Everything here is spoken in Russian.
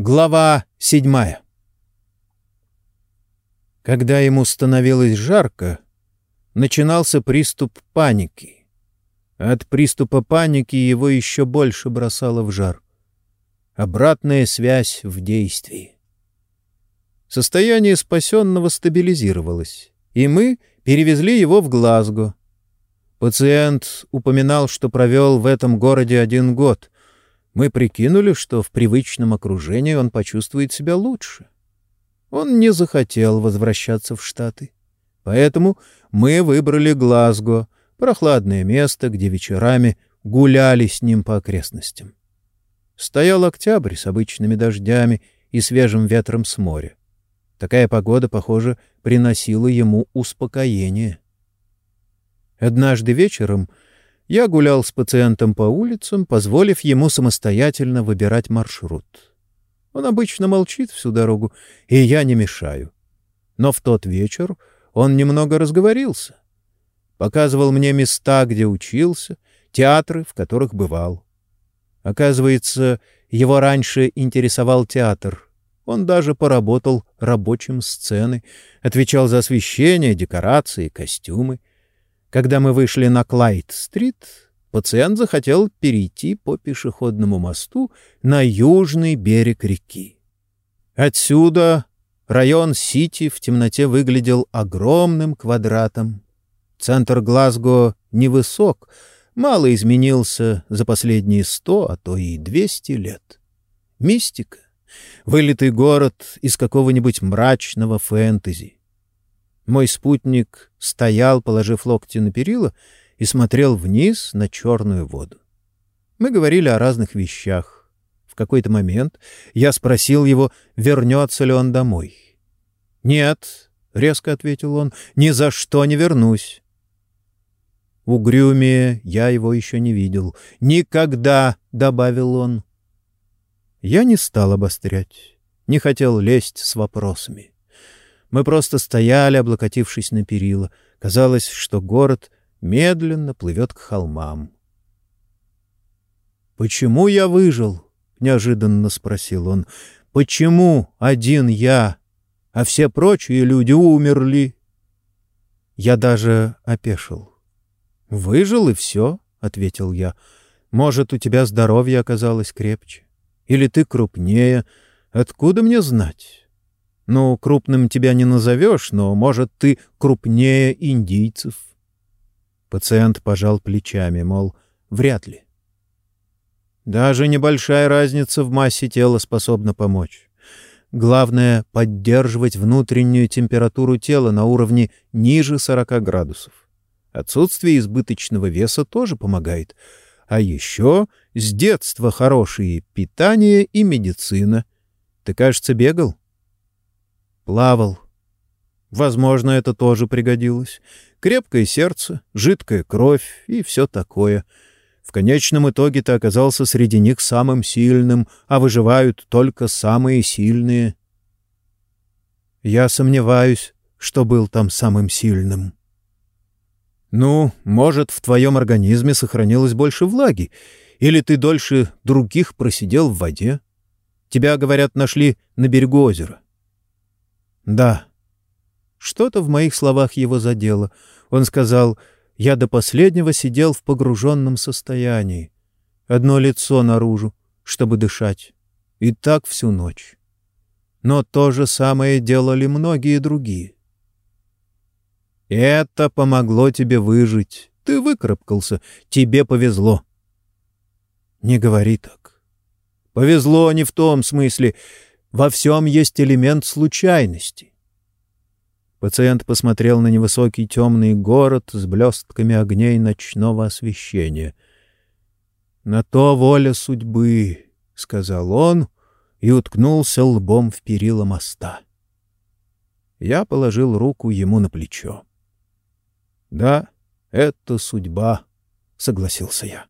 Глава седьмая Когда ему становилось жарко, начинался приступ паники. От приступа паники его еще больше бросало в жар. Обратная связь в действии. Состояние спасенного стабилизировалось, и мы перевезли его в Глазго. Пациент упоминал, что провел в этом городе один год. Мы прикинули, что в привычном окружении он почувствует себя лучше. Он не захотел возвращаться в Штаты. Поэтому мы выбрали Глазго, прохладное место, где вечерами гуляли с ним по окрестностям. Стоял октябрь с обычными дождями и свежим ветром с моря. Такая погода, похоже, приносила ему успокоение. Однажды вечером я гулял с пациентом по улицам, позволив ему самостоятельно выбирать маршрут. Он обычно молчит всю дорогу, и я не мешаю. Но в тот вечер он немного разговорился. Показывал мне места, где учился, театры, в которых бывал. Оказывается, его раньше интересовал театр. Он даже поработал рабочим сцены, отвечал за освещение, декорации, костюмы. Когда мы вышли на Клайд-стрит, пациент захотел перейти по пешеходному мосту на южный берег реки. Отсюда район Сити в темноте выглядел огромным квадратом. Центр Глазго невысок — мало изменился за последние сто, а то и двести лет. Мистика. Вылитый город из какого-нибудь мрачного фэнтези. Мой спутник стоял, положив локти на перила, и смотрел вниз на черную воду. Мы говорили о разных вещах. В какой-то момент я спросил его, вернется ли он домой. «Нет», — резко ответил он, — «ни за что не вернусь. Угрюмее я его еще не видел. Никогда, — добавил он. Я не стал обострять, не хотел лезть с вопросами. Мы просто стояли, облокотившись на перила. Казалось, что город медленно плывет к холмам. «Почему я выжил?» — неожиданно спросил он. «Почему один я, а все прочие люди умерли?» Я даже опешил. «Выжил, и все», — ответил я. «Может, у тебя здоровье оказалось крепче? Или ты крупнее? Откуда мне знать?» «Ну, крупным тебя не назовешь, но, может, ты крупнее индийцев». Пациент пожал плечами, мол, вряд ли. Даже небольшая разница в массе тела способна помочь. Главное — поддерживать внутреннюю температуру тела на уровне ниже 40 градусов. Отсутствие избыточного веса тоже помогает. А еще с детства хорошие питание и медицина. Ты, кажется, бегал? Плавал. Возможно, это тоже пригодилось. Крепкое сердце, жидкая кровь и все такое. В конечном итоге ты оказался среди них самым сильным, а выживают только самые сильные. Я сомневаюсь, что был там самым сильным. Ну, может, в твоем организме сохранилось больше влаги, или ты дольше других просидел в воде. Тебя, говорят, нашли на берегу озера. Да. Что-то в моих словах его задело. Он сказал, я до последнего сидел в погруженном состоянии. Одно лицо наружу, чтобы дышать. И так всю ночь. Но то же самое делали многие другие. Это помогло тебе выжить. Ты выкарабкался. Тебе повезло. Не говори так. Повезло не в том смысле. Во всем есть элемент случайности. Пациент посмотрел на невысокий темный город с блестками огней ночного освещения. «На то воля судьбы», — сказал он и уткнулся лбом в перила моста. Я положил руку ему на плечо. — Да, это судьба, — согласился я.